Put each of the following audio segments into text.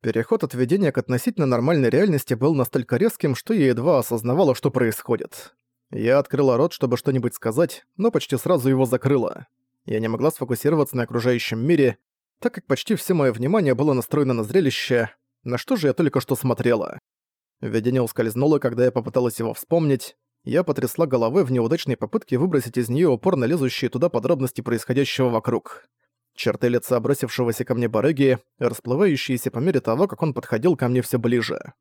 Переход от видения к относительно нормальной реальности был настолько резким, что я едва осознавала, что происходит. Я открыла рот, чтобы что-нибудь сказать, но почти сразу его закрыла. Я не могла сфокусироваться на окружающем мире, так как почти все мое внимание было настроено на зрелище, на что же я только что смотрела. Видение ускользнуло, когда я попыталась его вспомнить. Я потрясла головой в неудачной попытке выбросить из нее упорно лезущие туда подробности происходящего вокруг. Черты лица бросившегося ко мне барыги, расплывающиеся по мере того, как он подходил ко мне все ближе.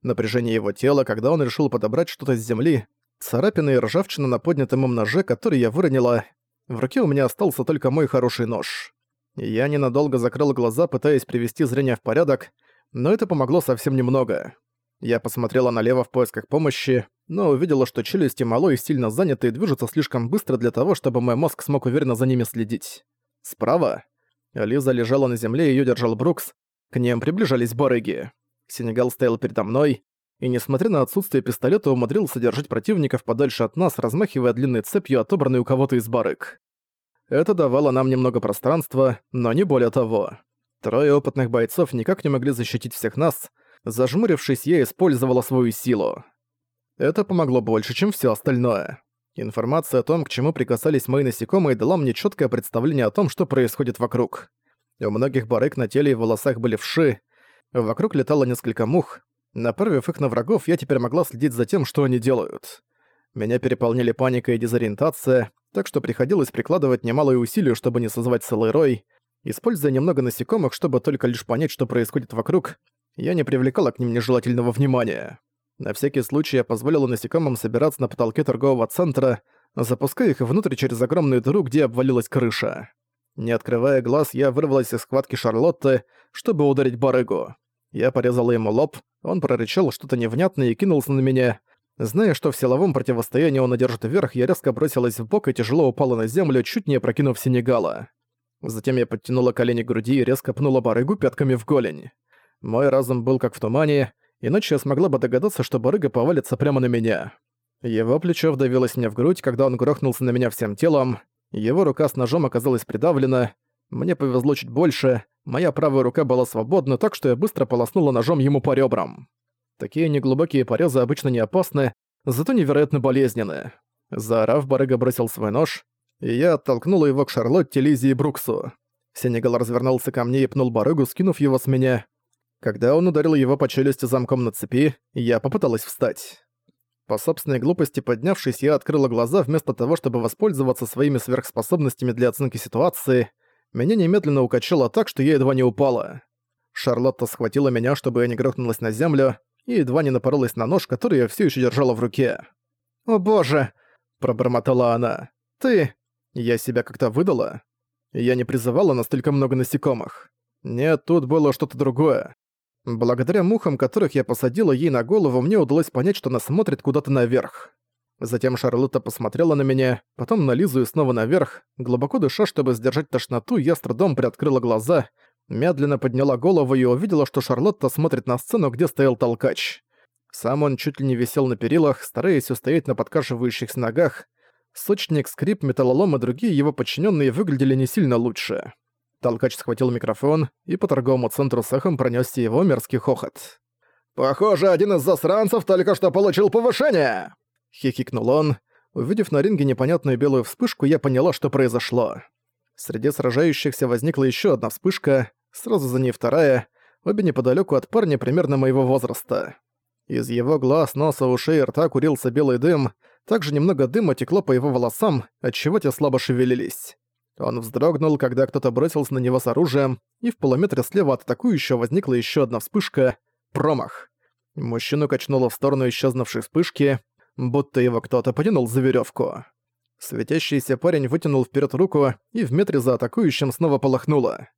Напряжение его тела, когда он решил подобрать что-то с земли, царапины и ржавчина на поднятом им ноже, который я выронила. В руке у меня остался только мой хороший нож. Я ненадолго закрыл глаза, пытаясь привести зрение в порядок, но это помогло совсем немного. Я посмотрела налево в поисках помощи, но увидела, что челюсти мало и сильно заняты и движутся слишком быстро для того, чтобы мой мозг смог уверенно за ними следить. Справа Лиза лежала на земле, её держал Брукс. К ним приближались барыги. Сенегал стоял передо мной, и, несмотря на отсутствие пистолета, умудрился держать противников подальше от нас, размахивая длинной цепью, отобранной у кого-то из барыг. Это давало нам немного пространства, но не более того. Трое опытных бойцов никак не могли защитить всех нас. Зажмурившись, я использовала свою силу. Это помогло больше, чем всё остальное. Информация о том, к чему прикасались мои насекомые, дала мне чёткое представление о том, что происходит вокруг. У многих барыг на теле и волосах были вши, вокруг летало несколько мух. Направив их на врагов, я теперь могла следить за тем, что они делают. Меня переполнили паника и дезориентация, так что приходилось прикладывать немалые усилия, чтобы не созвать целый рой. Используя немного насекомых, чтобы только лишь понять, что происходит вокруг, я не привлекала к ним нежелательного внимания. На всякий случай я позволила насекомым собираться на потолке торгового центра, запуская их внутрь через огромную дыру, где обвалилась крыша. Не открывая глаз, я вырвалась из схватки Шарлотты, чтобы ударить барыгу. Я порезала ему лоб, он прорычал что-то невнятное и кинулся на меня. Зная, что в силовом противостоянии он одержит верх, я резко бросилась в бок и тяжело упала на землю, чуть не опрокинув Сенегала. Затем я подтянула колени к груди и резко пнула барыгу пятками в голень. Мой разум был как в тумане, иначе я смогла бы догадаться, что барыга повалится прямо на меня. Его плечо вдавилось мне в грудь, когда он грохнулся на меня всем телом. Его рука с ножом оказалась придавлена. Мне повезло чуть больше. Моя правая рука была свободна, так что я быстро полоснула ножом ему по ребрам. Такие неглубокие порезы обычно не опасны, зато невероятно болезненны. Заорав, барыга бросил свой нож, и я оттолкнула его к Шарлотте, Лизе и Бруксу. Сенегал развернулся ко мне и пнул барыгу, скинув его с меня. Когда он ударил его по челюсти замком на цепи, я попыталась встать. По собственной глупости поднявшись, я открыла глаза вместо того, чтобы воспользоваться своими сверхспособностями для оценки ситуации. Меня немедленно укачало так, что я едва не упала. Шарлотта схватила меня, чтобы я не грохнулась на землю, и едва не напоролась на нож, который я все еще держала в руке. «О боже!» – пробормотала она. «Ты...» Я себя как-то выдала. Я не призывала настолько много насекомых. Нет, тут было что-то другое. Благодаря мухам, которых я посадила ей на голову, мне удалось понять, что она смотрит куда-то наверх. Затем Шарлотта посмотрела на меня, потом на Лизу и снова наверх. Глубоко дыша, чтобы сдержать тошноту, я с трудом приоткрыла глаза, медленно подняла голову и увидела, что Шарлотта смотрит на сцену, где стоял толкач. Сам он чуть ли не висел на перилах, стараясь устоять на подкашивающихся ногах. Сочник, скрип, металлолом и другие его подчиненные выглядели не сильно лучше. Толкач схватил микрофон, и по торговому центру с эхом пронёсся его мерзкий хохот. «Похоже, один из засранцев только что получил повышение!» Хихикнул он. Увидев на ринге непонятную белую вспышку, я поняла, что произошло. Среди сражающихся возникла ещё одна вспышка, сразу за ней вторая, обе неподалёку от парня примерно моего возраста. Из его глаз, носа, ушей и рта курился белый дым, также немного дыма текло по его волосам, отчего те слабо шевелились. Он вздрогнул, когда кто-то бросился на него с оружием, и в полуметре слева от атакующего возникла еще одна вспышка — промах. Мужчину качнуло в сторону исчезнувшей вспышки, будто его кто-то потянул за веревку. Светящийся парень вытянул вперед руку, и в метре за атакующим снова полохнуло.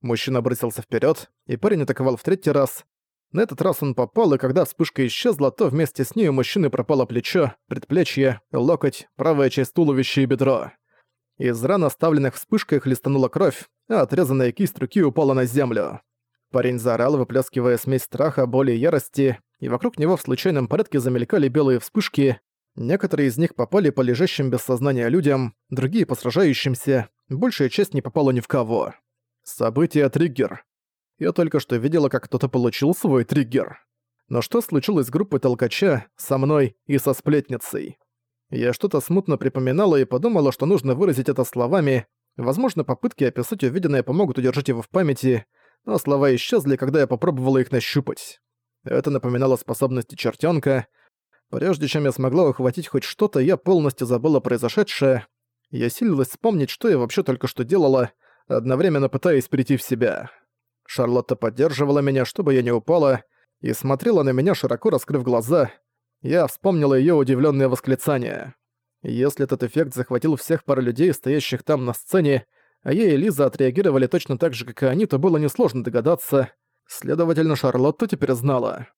Мужчина бросился вперед, и парень атаковал в третий раз. На этот раз он попал, и когда вспышка исчезла, то вместе с ней у мужчины пропало плечо, предплечье, локоть, правая часть туловища и бедро. Из ран, оставленных вспышкой, хлестанула кровь, а отрезанная кисть руки упала на землю. Парень заорал, выплескивая смесь страха, боли и ярости, и вокруг него в случайном порядке замелькали белые вспышки. Некоторые из них попали по лежащим без сознания людям, другие по сражающимся, большая часть не попала ни в кого. Событие триггер. Я только что видела, как кто-то получил свой триггер. Но что случилось с группой толкача, со мной и со сплетницей? Я что-то смутно припоминала и подумала, что нужно выразить это словами. Возможно, попытки описать увиденное помогут удержать его в памяти, но слова исчезли, когда я попробовала их нащупать. Это напоминало способности чертенка. Прежде чем я смогла ухватить хоть что-то, я полностью забыла произошедшее. Я силилась вспомнить, что я вообще только что делала, одновременно пытаясь прийти в себя. Шарлотта поддерживала меня, чтобы я не упала, и смотрела на меня, широко раскрыв глаза. Я вспомнила её удивлённое восклицание. Если этот эффект захватил всех пар людей, стоящих там на сцене, а я и Лиза отреагировали точно так же, как и они, то было несложно догадаться. Следовательно, Шарлотта теперь знала.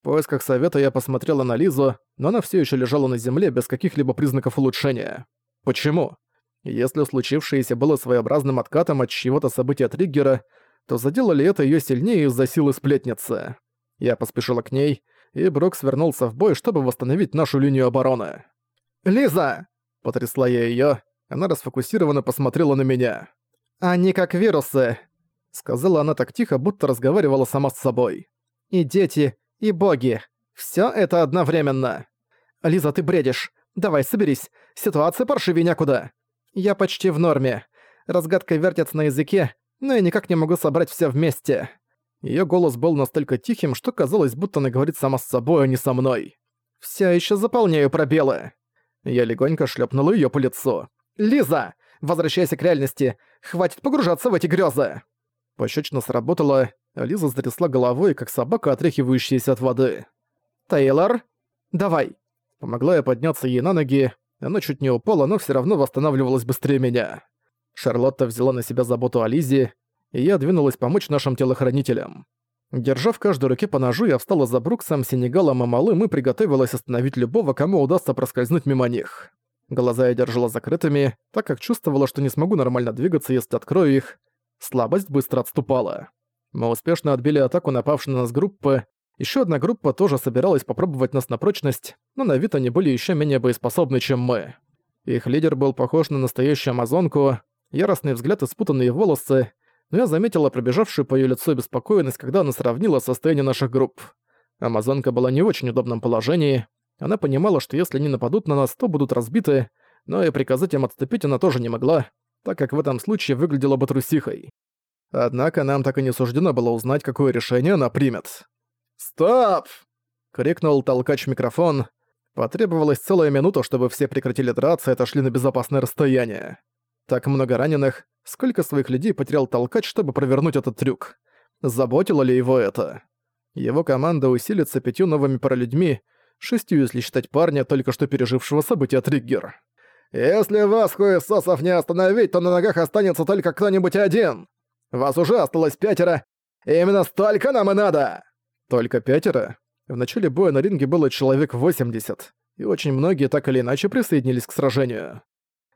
В поисках совета я посмотрела на Лизу, но она всё ещё лежала на земле без каких-либо признаков улучшения. Почему? Если случившееся было своеобразным откатом от чьего-то события триггера, то задело ли это её сильнее из-за силы сплетницы? Я поспешила к ней, и Брокс вернулся в бой, чтобы восстановить нашу линию обороны. «Лиза!» – потрясла я её. Она расфокусированно посмотрела на меня. «Они как вирусы!» – сказала она так тихо, будто разговаривала сама с собой. «И дети, и боги. Всё это одновременно!» «Лиза, ты бредишь. Давай, соберись. Ситуация паршивее некуда. Я почти в норме. Разгадка вертится на языке, но я никак не могу собрать всё вместе». Её голос был настолько тихим, что казалось, будто она говорит сама с собой, а не со мной. «Всё ещё заполняю пробелы». Я легонько шлёпнула её по лицу. «Лиза! Возвращайся к реальности! Хватит погружаться в эти грёзы!» Пощёчина сработала, Лиза затрясла головой, как собака, отряхивающаяся от воды. «Тейлор? Давай!» Помогла я подняться ей на ноги, она чуть не упала, но всё равно восстанавливалась быстрее меня. Шарлотта взяла на себя заботу о Лизе, и я двинулась помочь нашим телохранителям. Держа в каждой руке по ножу, я встала за Бруксом, Сенегалом и Малым и приготовилась остановить любого, кому удастся проскользнуть мимо них. Глаза я держала закрытыми, так как чувствовала, что не смогу нормально двигаться, если открою их. Слабость быстро отступала. Мы успешно отбили атаку напавшей на нас группы. Еще одна группа тоже собиралась попробовать нас на прочность, но на вид они были еще менее боеспособны, чем мы. Их лидер был похож на настоящую амазонку, яростный взгляд и спутанные волосы, но я заметила пробежавшую по её лицу беспокойность, когда она сравнила состояние наших групп. Амазонка была не в очень удобном положении. Она понимала, что если они нападут на нас, то будут разбиты, но и приказать им отступить она тоже не могла, так как в этом случае выглядела бы трусихой. Однако нам так и не суждено было узнать, какое решение она примет. «Стоп!» — крикнул толкач микрофон. Потребовалась целая минута, чтобы все прекратили драться и отошли на безопасное расстояние. Так много раненых, сколько своих людей потерял толкач, чтобы провернуть этот трюк. Заботило ли его это? Его команда усилится пятью новыми паралюдьми, шестью, если считать парня, только что пережившего события триггер. «Если вас, хуесосов, не остановить, то на ногах останется только кто-нибудь один! Вас уже осталось пятеро, и именно столько нам и надо!» «Только пятеро?» В начале боя на ринге было человек 80, и очень многие так или иначе присоединились к сражению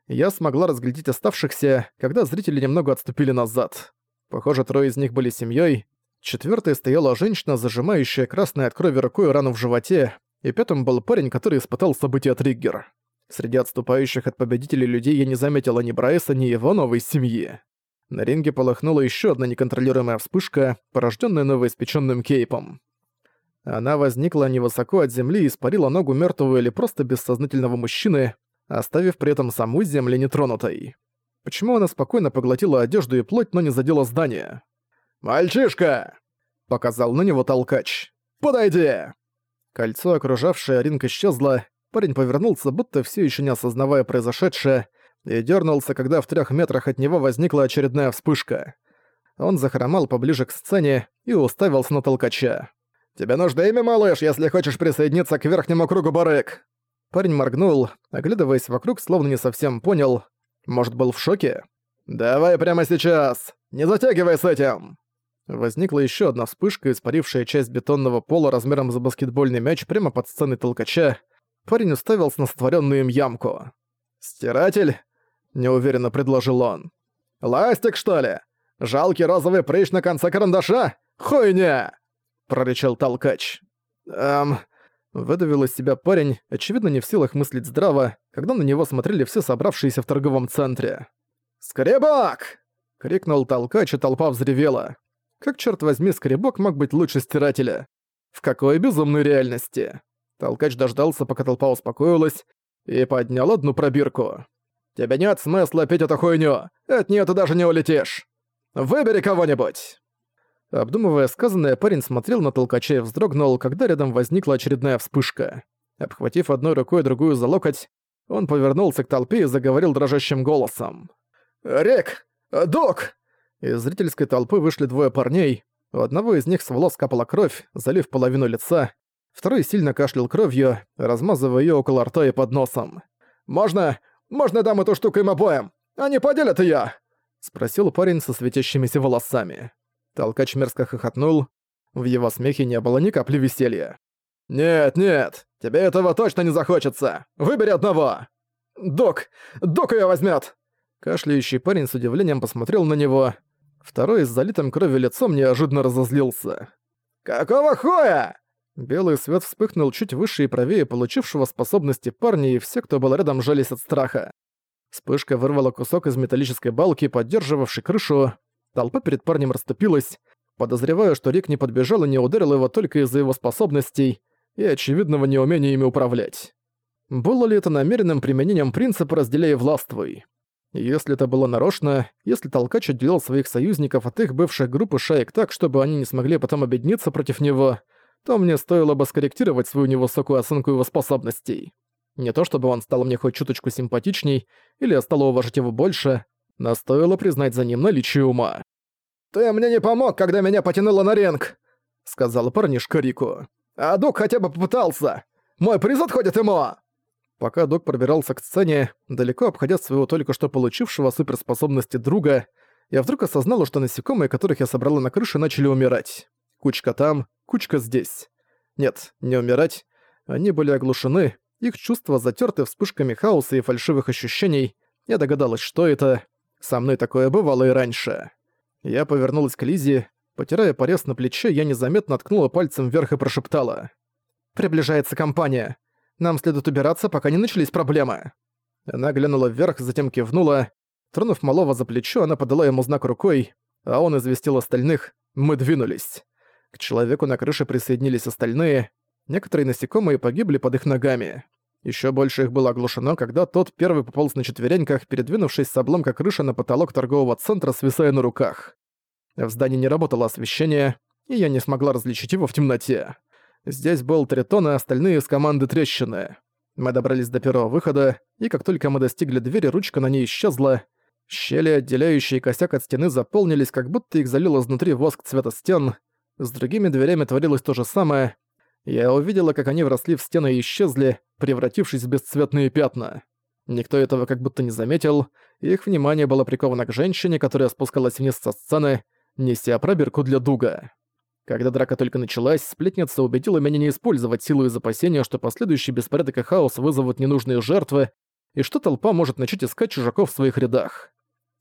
я смогла разглядеть оставшихся, когда зрители немного отступили назад. Похоже, трое из них были семьей. Четвертой стояла женщина, зажимающая красной от крови рукой рану в животе, и пятым был парень, который испытал события триггер. Среди отступающих от победителей людей я не заметила ни Брайса, ни его новой семьи. На ринге полыхнула еще одна неконтролируемая вспышка, порожденная новоиспеченным кейпом. Она возникла невысоко от земли и испарила ногу мертвого или просто бессознательного мужчины, оставив при этом саму землю нетронутой. Почему она спокойно поглотила одежду и плоть, но не задела здание? «Мальчишка!» — показал на него толкач. «Подойди!» Кольцо, окружавшее ринг, исчезло. Парень повернулся, будто все еще не осознавая произошедшее, и дернулся, когда в трех метрах от него возникла очередная вспышка. Он захромал поближе к сцене и уставился на толкача. «Тебе нужно имя, малыш, если хочешь присоединиться к верхнему кругу барык!» Парень моргнул, оглядываясь вокруг, словно не совсем понял. Может, был в шоке? «Давай прямо сейчас! Не затягивай с этим!» Возникла еще одна вспышка, испарившая часть бетонного пола размером за баскетбольный мяч прямо под сценой толкача. Парень уставился на сотворенную им ямку. «Стиратель?» — неуверенно предложил он. «Ластик, что ли? Жалкий розовый прыщ на конце карандаша? Хуйня!» — прорычал толкач. «Эм...» Выдавил из себя парень, очевидно не в силах мыслить здраво, когда на него смотрели все собравшиеся в торговом центре. «Скребок!» — крикнул толкач, и толпа взревела. Как, черт возьми, скребок мог быть лучше стирателя? В какой безумной реальности? Толкач дождался, пока толпа успокоилась, и поднял одну пробирку. «Тебе нет смысла пить эту хуйню! От неё ты даже не улетишь! Выбери кого-нибудь!» Обдумывая сказанное, парень смотрел на толкача и вздрогнул, когда рядом возникла очередная вспышка. Обхватив одной рукой другую за локоть, он повернулся к толпе и заговорил дрожащим голосом. «Рек! Док!» Из зрительской толпы вышли двое парней. У одного из них с волос капала кровь, залив половину лица. Второй сильно кашлял кровью, размазывая её около рта и под носом. «Можно... можно дам эту штуку им обоим? Они поделят её!» Спросил парень со светящимися волосами. Толкач мерзко хохотнул. В его смехе не было ни капли веселья. «Нет, нет, тебе этого точно не захочется! Выбери одного!» «Док! Док её возьмёт!» Кашляющий парень с удивлением посмотрел на него. Второй с залитым кровью лицом неожиданно разозлился. «Какого хуя?» Белый свет вспыхнул чуть выше и правее получившего способности парня, и все, кто был рядом, жались от страха. Вспышка вырвала кусок из металлической балки, поддерживавшей крышу. Толпа перед парнем расступилась. Подозреваю, что Рик не подбежал и не ударил его только из-за его способностей и очевидного неумения ими управлять. Было ли это намеренным применением принципа «разделяй властвуй»? Если это было нарочно, если толкач отделил своих союзников от их бывших групп и шаек так, чтобы они не смогли потом объединиться против него, то мне стоило бы скорректировать свою невысокую оценку его способностей. Не то чтобы он стал мне хоть чуточку симпатичней, или я стала уважать его больше, но стоило признать за ним наличие ума. «Ты мне не помог, когда меня потянуло на ринг!» — сказал парнишка Рику. «А Док хотя бы попытался! Мой приз отходит ему!» Пока Док пробирался к сцене, далеко обходя своего только что получившего суперспособности друга, я вдруг осознала, что насекомые, которых я собрала на крыше, начали умирать. Кучка там, кучка здесь. Нет, не умирать. Они были оглушены, их чувства затерты вспышками хаоса и фальшивых ощущений. Я догадалась, что это. Со мной такое бывало и раньше. Я повернулась к Лизе. Потирая порез на плече, я незаметно ткнула пальцем вверх и прошептала. «Приближается компания. Нам следует убираться, пока не начались проблемы». Она глянула вверх, затем кивнула. Тронув малого за плечо, она подала ему знак рукой, а он известил остальных «Мы двинулись». К человеку на крыше присоединились остальные. Некоторые насекомые погибли под их ногами. Еще больше их было оглушено, когда тот первый пополз на четвереньках, передвинувшись с обломка крыши на потолок торгового центра, свисая на руках. В здании не работало освещение, и я не смогла различить его в темноте. Здесь был Тритон и остальные из команды Трещины. Мы добрались до первого выхода, и как только мы достигли двери, ручка на ней исчезла. Щели, отделяющие косяк от стены, заполнились, как будто их залил изнутри воск цвета стен. С другими дверями творилось то же самое. Я увидела, как они вросли в стены и исчезли, превратившись в бесцветные пятна. Никто этого как будто не заметил, их внимание было приковано к женщине, которая спускалась вниз со сцены, неся пробирку для дуга. Когда драка только началась, сплетница убедила меня не использовать силу из опасения, что последующий беспорядок и хаос вызовут ненужные жертвы, и что толпа может начать искать чужаков в своих рядах.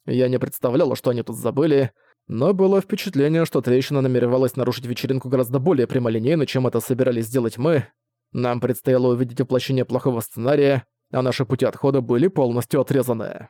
Я не представляла, что они тут забыли, но было впечатление, что трещина намеревалась нарушить вечеринку гораздо более прямолинейно, чем это собирались сделать мы. Нам предстояло увидеть воплощение плохого сценария, а наши пути отхода были полностью отрезаны.